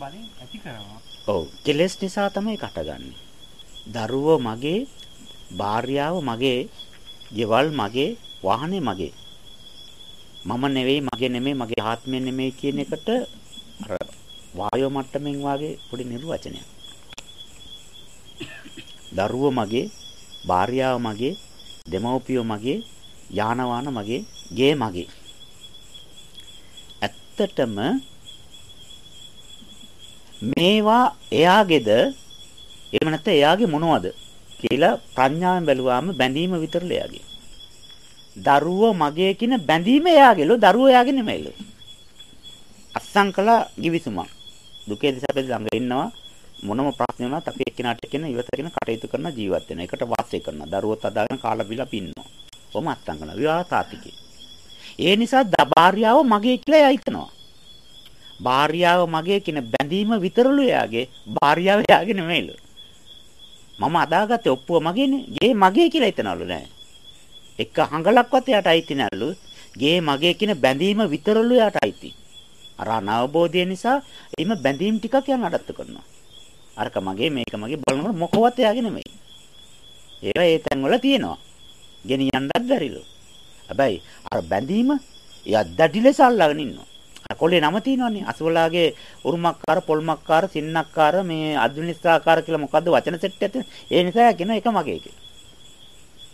බලෙන් ඇති කරනවා. ඔව් කෙලස් නිසා තමයි කටගන්නේ. දරුවෝ මගේ, භාර්යාව මගේ, ගෙවල් මගේ, වාහනේ මගේ. මම නෙවෙයි, මගේ නෙමෙයි, මගේ ආත්මය නෙමෙයි කියන එකට අර වායෝ මට්ටමින් වාගේ පොඩි නිර්වචනයක්. දරුවෝ මගේ, භාර්යාව මගේ, දෙමව්පියෝ මගේ, යාන වාහන මගේ, ගේ මගේ. ඇත්තටම මේවා එයාගේද එහෙම නැත්නම් එයාගේ මොනවද කියලා ප්‍රඥාවෙන් බැලුවාම බැඳීම විතරල එයාගේ. දරුවෝ මගේ කියන බැඳීම එයාගේලු දරුවෝ එයාගේ නෙමෙයිලු. අස්සම් කළා givisuma. දුකේ දිසපෙද ළඟ ඉන්නවා මොනම ප්‍රශ්න වුණත් අපි එක්කිනාට එක්කින ඉවතගෙන කටයුතු කරන ජීවත් වෙන. එකට වාසය කරන. දරුවෝත් අදාගෙන කාලා බිලා පින්නවා. කොහොම අස්සම් කරනවා. විවාහ තාතිකේ. ඒ නිසා භාර්යාව මගේ කියලා එයා හිතනවා. භාර්යාව මගේ කියන බැඳීම විතරලු එයාගේ භාර්යාව එයාගේ නෙමෙයිලු. මම අදාගත්තේ ඔප්පුව මගේනේ. ගේ මගේ කියලා හිතනවලු නෑ. එක හංගලක්වත් එයාට අයිති නැල්ලු. ගේ මගේ කියන බැඳීම විතරලු එයාට අයිති. අර අනවබෝධය නිසා එimhe බැඳීම් ටිකක් යන අඩත්තු කරනවා. අරක මගේ මේක මගේ බලනකොට මොකවත් එයාගේ නෙමෙයි. ඒවා ඒ තැන්වල තියෙනවා. ගෙනියන්නත් බැරිලු. හැබැයි අර බැඳීම එයා දැඩි ලෙස අල්ලගෙන ඉන්නවා. අර කොල්ලේ නම තියෙනවනේ අසවලාගේ උරුමක්කාර පොල්මක්කාර සින්නක්කාර මේ අද්විනිස්ත්‍රාකාර කියලා මොකද්ද වචන සෙට් එක ඒ නිසා කියන එක මගේ කියලා.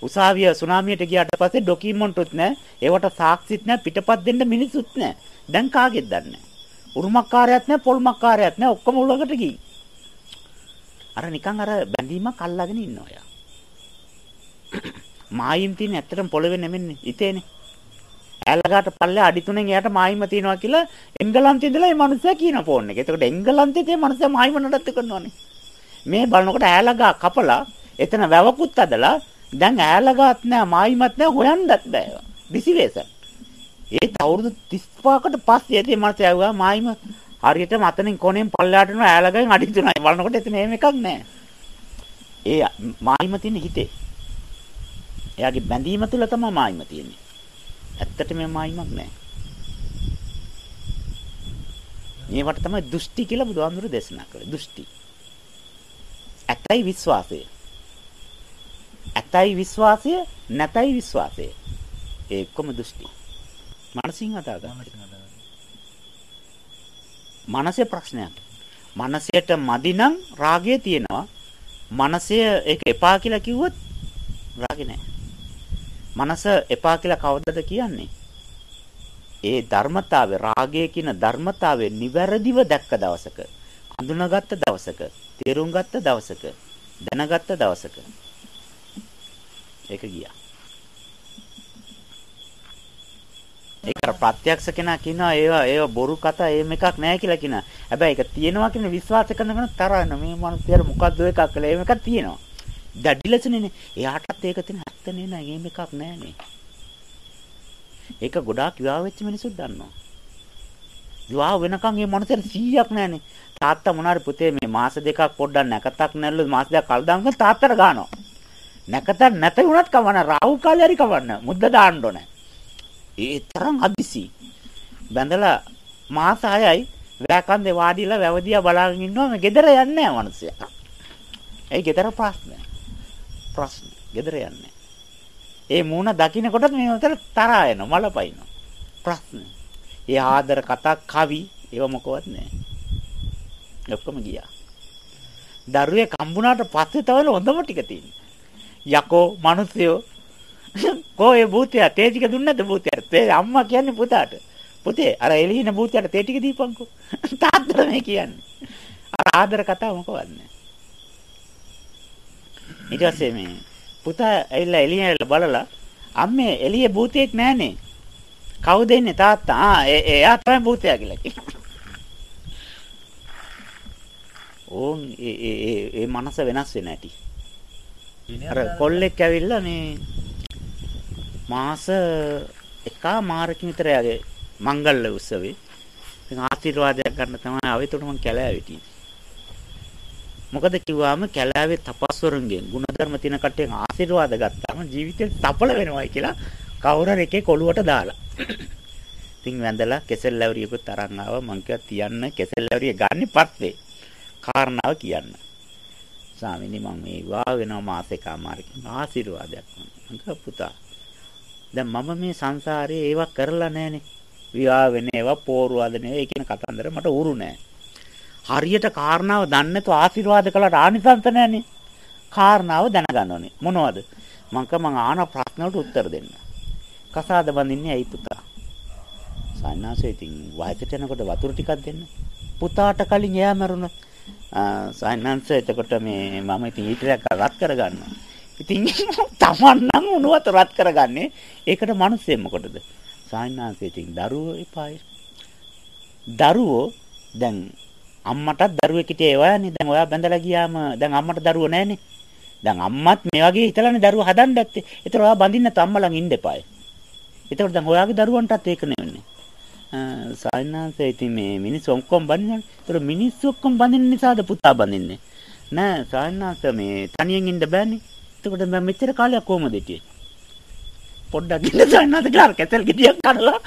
උසාවිය සුනාමියට ගියාට පස්සේ ඩොකියුමන්ට්ුත් නැහැ. ඒවට සාක්ෂිත් නැහැ. පිටපත් දෙන්න මිනිස්සුත් නැහැ. දැන් කාගෙද දන්නේ උරුමක්කාරයත් නැහැ පොල්මක්කාරයත් නැහැ. ඔක්කොම උලකට ගිහින්. අර නිකන් අර බැඳීමක් අල්ලාගෙන ඉන්නවා යා. මායිම් තියෙන ඇත්තටම පොළවේ නෙමෙන්නේ ඉතේනේ. ඈලගාට පල්ලේ අඩි තුනෙන් එයාට මායිම තියනවා කියලා එංගලන්තේ ඉඳලා මේ මිනිස්සයා කියන ෆෝන් එක. එතකොට එංගලන්තේ තේ මිනිස්සයා මායිම නඩත්තු කරනවානේ. මේ බලනකොට ඈලගා කපලා එතන වැවකුත් අදලා දැන් ඈලගාත් නෑ මායිමත් නෑ හොයන්නත් බෑ. විසිවේසන්. ඒත් අවුරුදු 35කට පස්සේ ඒ මිනිස්සයා ආවා මායිම හරියට මතනින් කොනෙන් පල්ලයට යන ඈලගෙන් අඩි තුනයි. බලනකොට එතන එහෙම එකක් නෑ. ඒ මායිම තියෙන හිතේ. එයාගේ බැඳීම තුල තමයි මායිම තියෙන්නේ. ඇත්තට මේ මායිමක් නෑ. මේවට තමයි දෘෂ්ටි කියලා බුදුහාමුදුරු දේශනා කළේ. දෘෂ්ටි. ඇතයි විශ්වාසය. ඇතයි විශ්වාසය නැතයි විශ්වාසය. ඒකම දෘෂ්ටි. මානසින් හදාගන්න. මනසේ ප්‍රශ්නයක්. මනසයට මදි නම් රාගය තියෙනවා. මනසය ඒක එපා කියලා කිව්වොත් රාගේ නැහැ. මනස එපා කියලා කවදද කියන්නේ? ඒ ධර්මතාවය රාගය කියන ධර්මතාවය නිවැරදිව දැක්ක දවසක අඳුනගත්ත දවසක තේරුම් ගත්ත දවසක දැනගත්ත දවසක ඒක ගියා. ඒක ප්‍රත්‍යක්ෂ කෙනා කියනවා ඒවා ඒවා බොරු කතා එහෙම එකක් නැහැ කියලා කියනවා. හැබැයි ඒක තියෙනවා කියන විශ්වාස කරන කෙනා තරහ වෙන මේ මනුස්සයර මොකද්ද එකක් කියලා එහෙම එකක් තියෙනවා. දැඩි ලෙසනේ එයාටත් ඒක තියෙන ඇත්ත නේ නෑ එහෙම එකක් නෑනේ. ඒක ගොඩාක් විවාහ වෙච්ච මිනිස්සුත් දන්නවා. විවාහ වෙනකන් මේ මනුස්සයර 100ක් නෑනේ. තාත්තා මොනාරි පුතේ මේ මාස දෙකක් පොඩ්ඩක් නැකතක් නැල්ලු මාස දෙකක් කල් දාන්න තාත්තට ගන්නවා. නැකතක් නැත වුණත් කවන්න රාහු කාලේ හරි කවන්න මුද්ද දාන්න ඕනේ. ඒ තරම් අදිසි. බැඳලා මාස 6යි වැකන්දේ වාඩිලා වැවදියා බලාගෙන ඉන්නවා මේ ගෙදර යන්නේ නැහැ මිනිස්සයා. ඒ ගෙදර ප්‍රශ්න. ප්‍රශ්න. ගෙදර යන්නේ. ඒ මූණ දකින්නකොටත් මේ උතර තරහා යනවා මලපයින්නවා. ප්‍රශ්න. ඒ ආදර කතා කවි ඒව මොකවත් නැහැ. ඔක්කොම ගියා. දරුවේ කම්බුණාට පස්සේ තමයි හොඳම ටික තියෙන්නේ. යකෝ මිනිස්සයෝ කෝ ඒ භූතයා තේ ටික දුන්නේ නැද්ද භූතයාට? තේ අම්මා කියන්නේ පුතාට. පුතේ අර එළිහින භූතයාට තේ ටික දීපන්කෝ. තාත්තට මේ කියන්නේ. අර ආදර කතාව මොකවත් නැහැ. ඊට පස්සේ මේ පුතා ඇවිල්ලා එළියට බලලා අම්මේ එළියේ භූතයෙක් නැහනේ. කවුද ඉන්නේ තාත්තා? ආ එයා තමයි භූතයා කියලා කිව්වා. ඕන් ඒ ඒ ඒ මනස වෙනස් වෙන ඇති. අර කොල්ලෙක් ඇවිල්ලා මේ මාස එකමාරකින් විතර යාගේ මංගල්‍ය උත්සවේ ඉතින් ආශිර්වාදයක් ගන්න තමයි ආවෙතොට මං කැලෑවේ හිටියේ. මොකද කිව්වාම කැලෑවේ තපස්වරුන්ගෙන් ಗುಣධර්ම තියෙන කට්ටියන් ආශිර්වාද ගත්තාම ජීවිතේ සඵල වෙනවයි කියලා කවුරුර එකේ කොළුවට දාලා. ඉතින් වැඳලා කෙසෙල් ලැවරියකුත් අරන් ආවා මං කිව්වා තියන්න කෙසෙල් ලැවරිය ගන්න පස්සේ කාරණාව කියන්න. ස්වාමීනි මම මේ විවාහ වෙනවා මාසෙකමාරකින් ආශිර්වාදයක් මං පුතා. දැන් මම මේ සංසාරේ ඒවා කරලා නැහනේ. විවාහ වෙන ඒවා පෝරුවද නෙවෙයි කියන කතන්දර මට උරු නෑ. හරියට කාරණාව දන්නේ නැතුව ආශිර්වාද කළාට ආනිසංස නැහනේ. කාරණාව දැනගන්න ඕනේ. මොනවද? මං කම මං ආන ප්‍රශ්න වලට උත්තර දෙන්න. කසාද බඳින්නේ ඇයි පුතා? සන්නාසෙ ඉතින් වයසට යනකොට වතුර ටිකක් දෙන්න. පුතාට කලින් එයා මරුණොත් සන්නාංශ එතකොට මේ මම ඉතින් ඊටරයක් රත් කරගන්නවා. ඉතින් Taman නම් උණුවත රත් කරගන්නේ ඒකට මිනිස්සෙ මොකටද? සන්නාංශ ඉතින් දරුවෝ එපායි. දරුවෝ දැන් අම්මටත් දරුවෙක් හිටියේ ඔයානේ. දැන් ඔයා බැඳලා ගියාම දැන් අම්මට දරුවෝ නැහනේ. දැන් අම්මත් මේ වගේ හිතලානේ දරුවෝ හදන්න ඇත්තේ. ඒතර ඔයා බඳින්න තම්මලන් ඉන්න එපායි. ඒතකොට දැන් ඔයාගේ දරුවන්ටත් ඒක නෙවෙන්නේ. සායනාංශය ඉතින් මේ මිනිස්සු ඔක්කොම බඳිනවනේ. ඒතර මිනිස්සු ඔක්කොම බඳින්න නිසාද පුතා බඳින්නේ? නෑ සායනාංශ මේ තනියෙන් ඉන්න බෑනේ. එතකොට මම මෙච්චර කාලයක් කොහමද හිටියේ? පොඩ්ඩක් ඉන්න සායනාංශ කාර කැතල් ගෙඩියක් කඩලා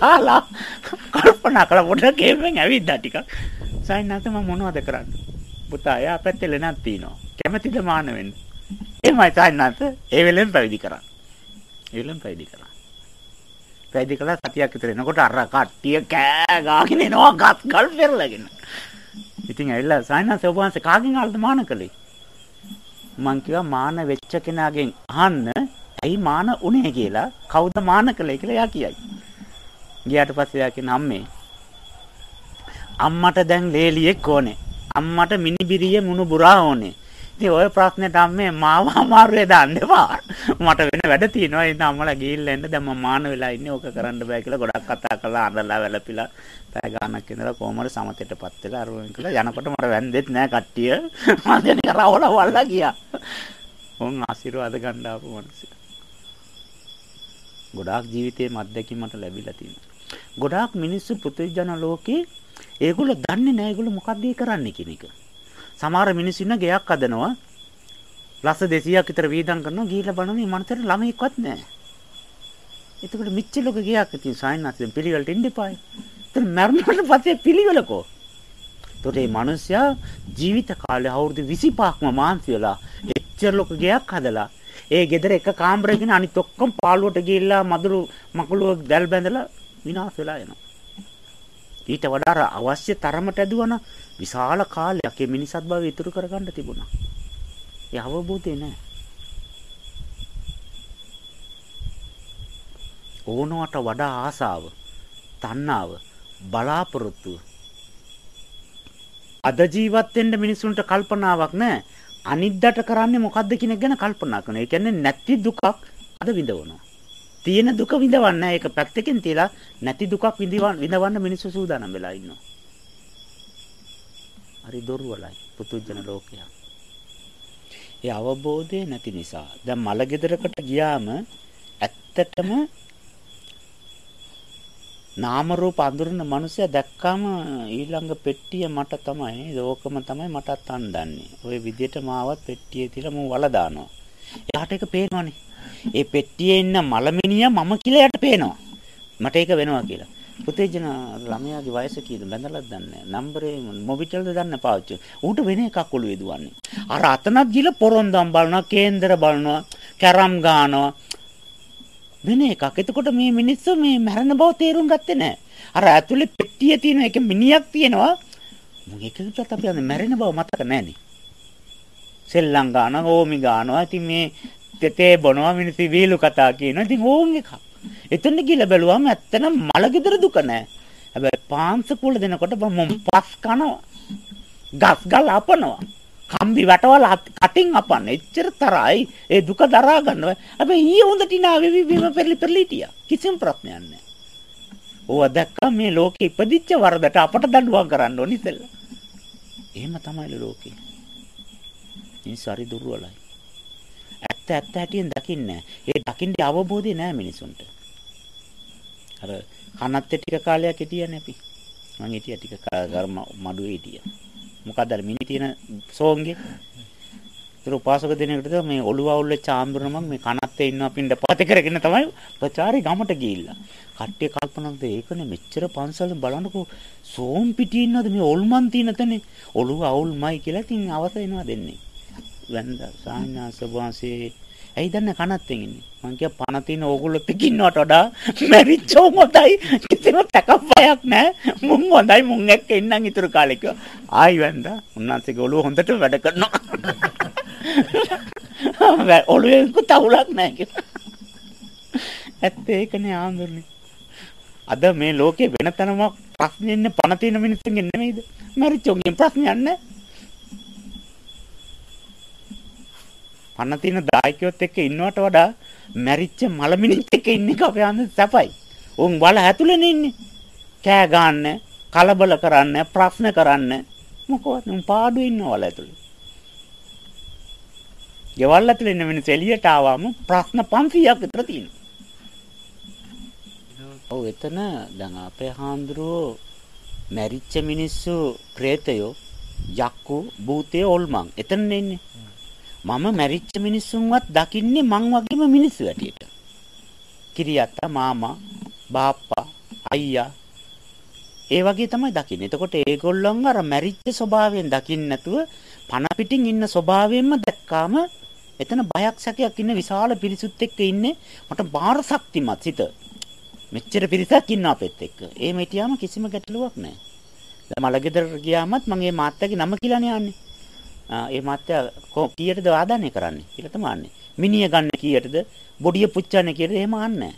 කාලා කල්පනා කළා පොඩ්ඩක් ගෙම්ෙන් ඇවිද්දා ටිකක්. සායනාංශ මම මොනවද කරන්නේ? පුතා එයා පැත්තේ ලෙනක් තියනවා. කැමැතිද මාන වෙන්න? එහෙමයි සායනාංශ ඒ වෙලෙන් පැවිදි කරා. ඒ වෙලෙන් පැවිදි කරා. පැවිදි කළා සතියක් විතර එනකොට අර කට්ටිය කෑ ගාගෙන එනවා ගස් ගල් පෙරලගෙන. ඉතින් ඇවිල්ලා සායනස ඔබවහන්සේ කාගෙන් ආල්ද මාන කළේ? මං කිව්වා මාන වෙච්ච කෙනාගෙන් අහන්න ඇයි මාන උනේ කියලා කවුද මාන කළේ කියලා එයා කියයි. ගියාට පස්සේ එයා කියන අම්මේ අම්මට දැන් ලේලියෙක් ඕනේ. අම්මට මිනිබිරිය මුණු බුරා ඕනේ. ඉතින් ওই ප්‍රශ්නෙට අම්මේ මාව අමාරුවේ දාන්න එපා. මට වෙන වැඩ තියෙනවා. ඉතින් අම්මලා ගිහිල්ලා එන්න දැන් මම මාන වෙලා ඉන්නේ. ඕක කරන්න බෑ කියලා ගොඩක් කතා කළා. අඬලා වැළපිලා පැය ගාණක් ඉඳලා කොහමද සමතේටපත් වෙලා අරුවෙන් කියලා යනකොට මට වැන්දෙත් නෑ කට්ටිය. මම දැන් කරවල වල්ලා ගියා. උන් ආශිර්වාද ගන්න ආපු මිනිස්සු. ගොඩාක් ජීවිතයේ මත්දැකීම් මට ලැබිලා තියෙනවා. ගොඩාක් මිනිස්සු පුදුජන ලෝකේ ඒගොල්ලෝ දන්නේ නැහැ ඒගොල්ලෝ මොකක්ද කරන්නේ කියන එක. සමහර මිනිස්සු ඉන්න ගෙයක් හදනවා. ලස්ස 200ක් විතර වීදම් කරනවා ගිහිල්ලා බලන මේ මනතර ළමෙක්වත් නැහැ. එතකොට මිච්ච ලොක ගියක් ඉතින් සායනාස්යෙන් පිළිවෙලට ඉන්න එපායි. එතන මරණයට පස්සේ පිළිවෙලකෝ. එතකොට මේ මිනිස්සයා ජීවිත කාලේ අවුරුදු 25ක්ම මාන්සි වෙලා එච්චර ලොක ගයක් හදලා ඒ ගෙදර එක කාමරයකින් අනිත් ඔක්කොම පාළුවට ගිහිල්ලා මදුරු මකුළුව දැල් බැඳලා විනාශ වෙලා යනවා. ඊට වඩා අවශ්‍ය තරමට ඇදුවනම් විශාල කාලයක් මේ මිනිසත් භවය ඉතුරු කරගන්න තිබුණා. ඒ අවබෝධය නෑ. ඕනවට වඩා ආසාව, තණ්හාව, බලාපොරොත්තුව. අද ජීවත් වෙන්න මිනිසුන්ට කල්පනාවක් නෑ. අනිද්දාට කරන්නේ මොකද්ද කියන එක ගැන කල්පනා කරනවා. ඒ කියන්නේ නැති දුකක් අද විඳවනවා. තියෙන දුක විඳවන්න ඒක පැත්තකින් තියලා නැති දුකක් විඳවන්න මිනිස්සු සූදානම් වෙලා ඉන්නවා. හරි දොරවලයි පුතුජන ලෝකයක්. ඒ අවබෝධය නැති නිසා. දැන් මල ගෙදරකට ගියාම ඇත්තටම නාම රූප අඳුරන මනුස්සයා දැක්කම ඊළඟ පෙට්ටිය මට තමයි ලෝකම තමයි මටත් අන්දන්නේ. ওই විදියට මාවත් පෙට්ටියේ තියලා මම වල දානවා. එයාට ඒක පේනවනේ. ඒ පෙට්ටියේ ඉන්න මලමිනියා මම කියලා එයාට පේනවා. මට ඒක වෙනවා කියලා. පුතේජන ළමයාගේ වයස කීයද බඳලක් දන්නේ නම්බරේ මොබිටල්ද දන්න පාවිච්චි. ඌට වෙන එකක් ඔළුවේ දුවන්නේ. අර අතනක් ගිල පොරොන්දම් බලනවා, කේන්දර බලනවා, කැරම් ගානවා. වෙන එකක්. එතකොට මේ මිනිස්සු මේ මරණ බව තේරුම් ගත්තේ නැහැ. අර ඇතුලේ පෙට්ටිය තියෙන එක මිනියක් තියෙනවා. මම එකකට අපි අනේ මැරෙන බව මතක නැහනේ. සෙල්ලම් ගානවා, ඕමි ගානවා. ඉතින් මේ තේ බොනවා මිනිස්සු වීලු කතා කියනවා. ඉතින් ඕන් එකක්. එතන ගිහලා බැලුවම ඇත්තනම් මල ගෙදර දුක නැහැ. හැබැයි පාංශ කුල දෙනකොට මම පස් කනවා. ගස් ගල් අපනවා. කම්බි වැටවල කටින් අපන්න. එච්චර තරයි ඒ දුක දරා ගන්නවා. හැබැයි ඊයේ හොඳට ඉනා වෙවි බිම පෙරලි පෙරලි හිටියා. කිසිම ප්‍රශ්නයක් නැහැ. ඕවා දැක්කම මේ ලෝකෙ ඉපදිච්ච වරදට අපට දඬුවම් කරන්න ඕනි ඉතින්. එහෙම තමයි ලෝකෙ. මිනිස්සු හරි දුර්වලයි. ඇත්ත ඇත්ත හැටියෙන් දකින්නේ ඒ දකින්නේ අවබෝධය නෑ මිනිසුන්ට. අර කනත් ටික කාලයක් හිටියනේ අපි. මං හිටිය ටික කර්ම මඩුවේ හිටියා. මොකද අර මිනි තියෙන සෝංගේ. ඒතර උපාසක දිනයකට මේ ඔළුව අවුල් වෙච්ච ආම්බරම මේ කනත්තේ ඉන්න අපින්ද පත කරගෙන තමයි ප්‍රචාරي ගමට ගිහිල්ලා. කට්ටිය කල්පනා කරද ඒකනේ මෙච්චර පන්සල් බලනකො සෝම් පිටියේ ඉන්නද මේ ඔල්මන් තියෙන තැනේ ඔළුව අවුල්මයි කියලා ඉතින් අවස එනවා දෙන්නේ. වැන්ද සාහනාස වාසේ. ඇයි දන්නේ කනත් ඉන්නේ? මං කිය පණ තියෙන ඕගොල්ලොත් එක්ක ඉන්නවට වඩා මැරිච්චෝ හොඳයි. කිසිම තකප්පයක් නැහැ මුන් හොඳයි මුන් එක්ක ඉන්නම් ඉතුරු කාලෙක. ආයි වැන්දා. උන්වන්සේගේ ඔළුව හොඳට වැඩ කරනවා. ඔළුවේ තවුලක් නැහැ කියලා. ඇත්ත ඒකනේ ආන්දරනේ. අද මේ ලෝකේ වෙන තැනම ප්‍රශ්නේ ඉන්නේ පණ තියෙන මිනිස්සුන්ගේ නෙමෙයිද? මැරිච්චෝගෙන් ප්‍රශ්නයක් නැහැ පන්න තියෙන දායකයොත් එක්ක ඉන්නවට වඩා මැරිච්ච මලමිනිත් එක්ක ඉන්න එක අපේ අඳ සැපයි. උන් වල ඇතුළේනේ ඉන්නේ. කෑ ගන්න, කලබල කරන්න, ප්‍රශ්න කරන්න මොකවත් උන් පාඩු ඉන්න වල ඇතුළේ. ගෙවල් ඇතුළේ ඉන්න මිනිස්සු එළියට ආවම ප්‍රශ්න 500ක් විතර තියෙනවා. ඔව් එතන දැන් අපේ හාමුදුරුවෝ මැරිච්ච මිනිස්සු പ്രേතයෝ යක්කු භූතය ඔල්මන් එතනනේ ඉන්නේ. මම මැරිච්ච මිනිස්සුන්වත් දකින්නේ මං වගේම මිනිස්සු ඇටියට. කිරියත්තා මාමා බාප්පා අයියා ඒ වගේ තමයි දකින්නේ. එතකොට ඒගොල්ලන් අර මැරිච්ච ස්වභාවයෙන් දකින්න නැතුව පන පිටින් ඉන්න ස්වභාවයෙන්ම දැක්කාම එතන බයක් සැකයක් ඉන්න විශාල පිරිසුත් එක්ක ඉන්නේ මට බාර ශක්තිමත් සිත. මෙච්චර පිරිසක් ඉන්න අපෙත් එක්ක. ඒ මෙටියාම කිසිම ගැටලුවක් නැහැ. දැන් මලගෙදර ගියාමත් මම මේ මාත්‍යාගේ නම කියලානේ යන්නේ. ඒ මාත්‍යා කීයටද ආදානය කරන්නේ කියලා තමයි අහන්නේ. මිනිය ගන්න කීයටද? බොඩිය පුච්චන්නේ කීයටද? එහෙම අහන්නේ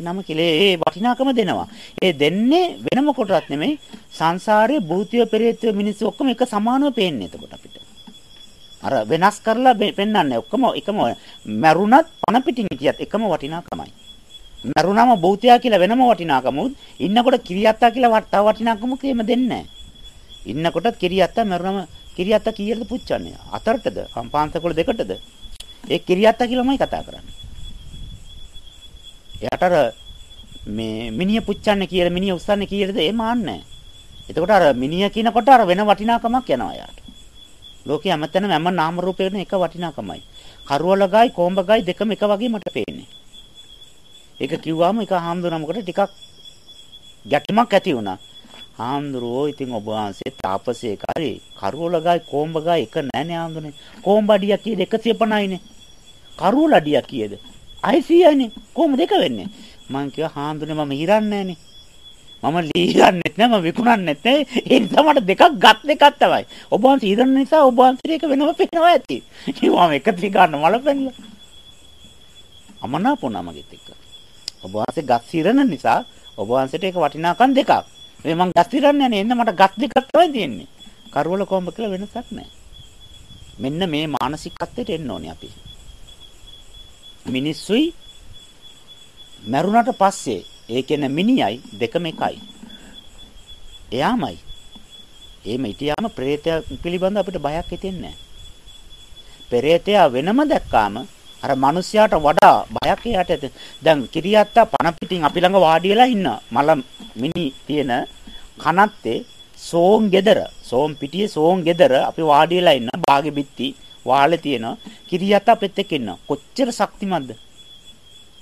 නම කියලා ඒ වටිනාකම දෙනවා. ඒ දෙන්නේ වෙනම කොටවත් නෙමෙයි සංසාරයේ භූතිය පෙරේතය මිනිස්සු ඔක්කොම එක සමානව පේන්නේ එතකොට අපිට. අර වෙනස් කරලා පෙන්වන්නේ ඔක්කොම එකම මරුණත් පණ පිටින් හිටියත් එකම වටිනාකමයි. මරුණම භූතයා කියලා වෙනම වටිනාකමුත් ඉන්නකොට කිරියත්තා කියලා තව වටිනාකමුත් එහෙම දෙන්නේ නැහැ. ඉන්නකොටත් කිරියත්තා මරුණම කිරියත්ත කීයටද පුච්චන්නේ? හතරටද? පාන්සකොළ දෙකටද? ඒ කිරියත්ත කියලාමයි කතා කරන්නේ. එයාට අර මේ මිනිහ පුච්චන්නේ කියලා මිනිහ උස්සන්නේ කීයටද? එහෙම ආන්නේ එතකොට අර මිනිහ කියනකොට අර වෙන වටිනාකමක් යනවා යාට. ලෝකයේ හැමතැනම හැම නාම රූපේන එක වටිනාකමයි. කරවලගයි කොඹගයි දෙකම එක වගේ මට පේන්නේ. ඒක කිව්වම එක හාමුදුරනමකට ටිකක් ගැටමක් ඇති වුණා. හාමුදුරුවෝ ඉතින් ඔබ වහන්සේ තාපසයෙක් හරි කරුවලගයි කොඹගයි එක නෑනේ හාමුදුරනේ කොඹඩිය කීයද? 150යිනේ කරුවලඩිය කීයද? 600යිනේ කොහොම දෙක වෙන්නේ? මං කිව්වා හාමුදුරනේ මම හිරන්නේ නෑනේ මම ලීරන්නෙත් නෑ මම විකුණන්නෙත් නෑ ඒ නිසා මට දෙකක් ගත් දෙකක් තමයි. ඔබ වහන්සේ හිරන්න නිසා ඔබ වහන්සේට ඒක වෙනම පේනවා ඇති. ඉතින් මම එක ත්‍රි ගන්න මල පෙන්නලා. අමනාපුණා මගෙත් එක්ක. ඔබ වහන්සේ ගස් හිරන නිසා ඔබ වහන්සේට ඒක වටිනාකම් දෙකක්. මේ මං ගස් ඉරන්නේ නැහැ එන්න මට ගස් දෙකක් තමයි තියෙන්නේ. කරවල කොඹ කියලා වෙනසක් නැහැ. මෙන්න මේ මානසිකත්වයට එන්න ඕනේ අපි. මිනිස්සුයි මරුණට පස්සේ ඒ කියන්නේ මිනියයි දෙකම එකයි. එයාමයි. එහෙම හිටියාම ප්‍රේතය පිළිබඳ අපිට බයක් හිතෙන්නේ නැහැ. පෙරේතයා වෙනම දැක්කාම අර මිනිස්යාට වඩා බයක් එයාට දැන් කිරියත්තා පණ පිටින් අපි ළඟ වාඩි වෙලා ඉන්න. මල මිනි තියෙන කනත්තේ සෝම් ගෙදර. සෝම් පිටියේ සෝම් ගෙදර අපි වාඩි වෙලා ඉන්න. බාගේ බිත්ති වාලේ තියෙන කිරියත්තා අපෙත් එක්ක ඉන්න කොච්චර ශක්තිමත්ද?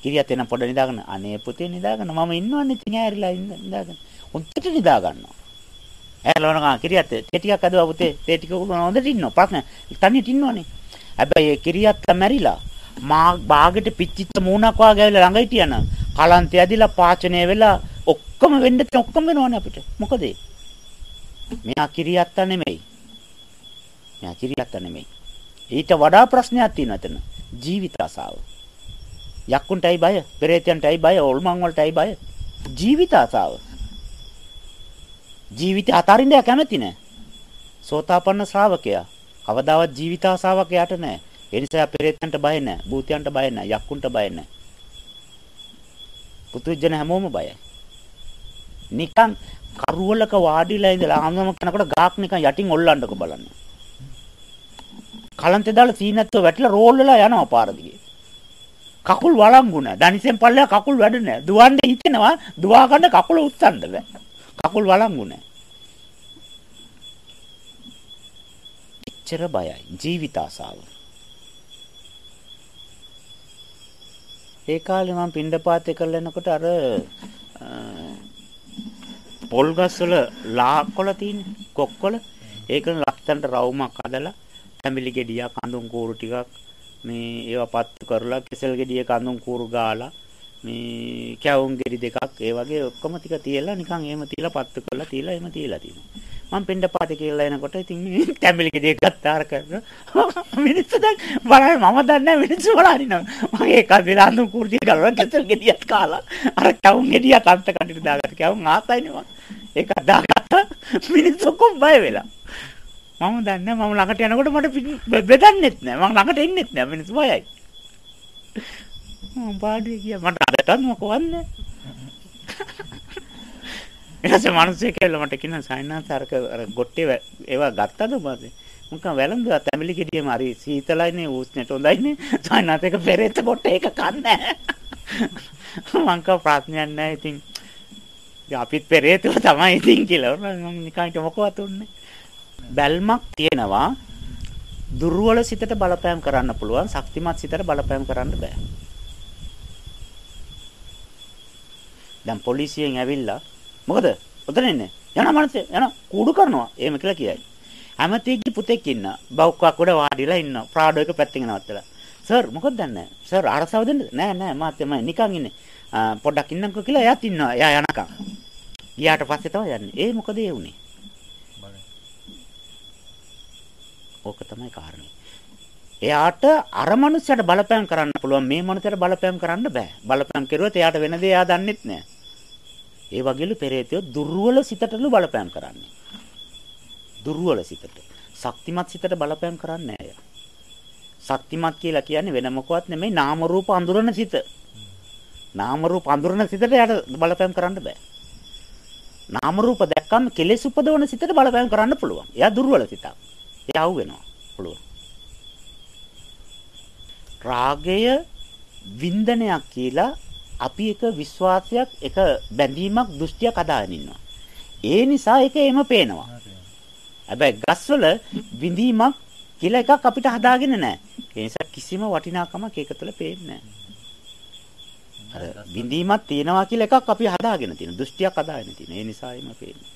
කිරියත් එන පොඩ නිදාගෙන අනේ පුතේ නිදාගෙන මම ඉන්නවන්නේ ඉතින් ඇරිලා නිදාගෙන හොඳට නිදා ගන්නවා ඇලවනවා කිරියත් තේ ටිකක් අදවා පුතේ. තේ ටික උන හොඳට ඉන්නවා. ප්‍රශ්න තනියට ඉන්නවනේ. හැබැයි ඒ කිරියත්තා මැරිලා මා බාගෙට පිච්චිච්ච මූණක් වාගේ ඇවිල්ලා ළඟ හිටියන කලන්තය ඇදිලා පාචනය වෙලා ඔක්කොම වෙන්න තියෙන ඔක්කොම වෙනවනේ අපිට. මොකද? මෙයා කිරියත්ත නෙමෙයි. මෙයා කිරියත්ත නෙමෙයි. ඊට වඩා ප්‍රශ්නයක් තියෙනවා එතන. ජීවිත ආසාව. යක්කුන්ටයි බය පෙරේතයන්ටයි බය ඔල්මන් වලටයි බය. ජීවිත ආසාව. ජීවිත අතරින්ද කැමති නෑ. සෝතාපන්න ශ්‍රාවකයා. කවදාවත් ජීවිත ආසාවක් යට නෑ. ඒ නිසා පෙරේතයන්ට බය නැහැ, භූතයන්ට බය නැහැ, යක්කුන්ට බය නැහැ. පුතුජන හැමෝම බයයි. නිකන් කරුවලක වාඩිලා ඉඳලා ආමම කනකොට ගාක් නිකන් යටින් ඔල්ලන්නක බලන්න. කලන්තේ දාලා සීනත්ව වැටිලා රෝල් වෙලා යනවා පාර දිගේ. කකුල් වළංගු නැහැ. දනිසෙන් පල්ලෙහා කකුල් වැඩ නැහැ. දුවන්න හිතෙනවා, දුවා ගන්න කකුල උස්සන්න බෑ. කකුල් වළංගු නැහැ. එච්චර බයයි ජීවිත ආසාව. ඒ කාලේ මම පින්ඩපාතේ කරලා යනකොට අර පොල් ගස්වල ලාකොළ තියෙන කොක්කොළ ඒකන ලස්සනට රවුමක් හදලා තැඹිලි ගෙඩියක් අඳුන් කූරු ටිකක් මේ ඒවා පත්තු කරලා කෙසල් ගෙඩිය කඳුන් කූරු ගාලා මේ කැවුම් ගෙඩි දෙකක් ඒ වගේ ඔක්කොම ටික තියලා නිකන් එහෙම තියලා පත්තු කරලා තියලා එහෙම තියලා තියෙනවා. මම පින්ඩ පාතේ කියලා එනකොට ඉතින් මේ තැඹිලි ගෙඩිය ගත්තාර කරන මිනිස්සු දැන් බලන්න මම දන්නේ නැහැ මිනිස්සු බලනිනවා මම ඒක අදලා අඳුන් කූරු ටික ගලවලා කෙසල් ගෙඩියක් කාලා අර කැවුම් ගෙඩියක් අන්ත කඩට දාගත්ත. කැවුම් ආසයිනේ මම ඒක දාගත්ත මිනිස්සු කොම් බය වෙලා. මම දන්නේ මම ළඟට යනකොට මට බෙදන්නෙත් නෑ මම ළඟට එන්නෙත් නෑ මිනිස්සු බයයි මම පාඩුවේ ගියා. මට අදටත් මොකවන්නේ ඊටසේ මිනිස්සු කියලා මට කියන සයින්නාස් අර ගොට්ටේ ඒවා ගත්තද බාසේ මොකක් වැළඳුවා තැඹිලි ගෙඩියම හරි සීතලයිනේ ඌස්නෙට හොඳයිනේ. සයින්නාස් එක පෙරේත පොට්ට ඒක කන්නේ මං කව ප්‍රශ්නයක් නැහැ ඉතින් අපිත් පෙරේතව තමයි ඉතින් කියලා. මම නිකන් මොකවත් උන්නේ බැල්මක් තියෙනවා. දුර්වල සිතට බලපෑම් කරන්න පුළුවන් ශක්තිමත් සිතට බලපෑම් කරන්න බෑ. දැන් පොලිසියෙන් ඇවිල්ලා මොකද? ඔතන ඉන්නේ. යන මනසේ යන කූඩු කරනවා. එහෙම කියලා කියයි. හැමතියෙක්ගේ පුතෙක් ඉන්න. බෞක්කක් උඩ වාඩිලා ඉන්නවා. ප්‍රාඩෝ එක පැත්තකින් නවත්තලා. සර් මොකද දන්නේ? සර් අරසව දෙන්න. නෑ නෑ මාත් මම නිකන් ඉන්නේ. පොඩ්ඩක් ඉන්නම්කෝ කියලා එයාත් ඉන්නවා. එයා යනකම්. ගියාට පස්සේ තමයි යන්නේ. ඒ මොකද ඒ උනේ? ඕක තමයි කාරණේ. එයාට අර මනුස්සයට බලපෑම් කරන්න පුළුවන් මේ මනුස්සයට බලපෑම් කරන්න බෑ. බලපෑම් කරුවොත් එයාට වෙන දේ එයා දන්නෙත් නෑ. ඒ වගේලු පෙරේතයෝ දුර්වල සිතටලු බලපෑම් කරන්නේ. දුර්වල සිතට. ශක්තිමත් සිතට බලපෑම් කරන්නේ නෑ ශක්තිමත් කියලා කියන්නේ වෙන මොකවත් නෙමෙයි නාම රූප අඳුරන සිත. නාම රූප අඳුරන සිතට එයාට බලපෑම් කරන්න බෑ. නාම රූප දැක්කම කෙලෙස් උපදවන සිතට බලපෑම් කරන්න පුළුවන්. එයා දුර්වල සිතක්. ඒ අහු වෙනවා පුළුවන්. රාගය වින්දනයක් කියලා අපි එක විශ්වාසයක් එක බැඳීමක් දෘෂ්ටියක් අදාගෙන ඉන්නවා. ඒ නිසා ඒක එහෙම පේනවා. හැබැයි ගස්වල විඳීමක් කියලා එකක් අපිට හදාගෙන නැහැ. ඒ නිසා කිසිම වටිනාකමක් ඒක තුළ පේන්නේ නැහැ. අර විඳීමක් තියෙනවා කියලා එකක් අපි හදාගෙන තියෙන දෘෂ්ටියක් හදාගෙන තියෙන. ඒ නිසා එහෙම පේන්නේ.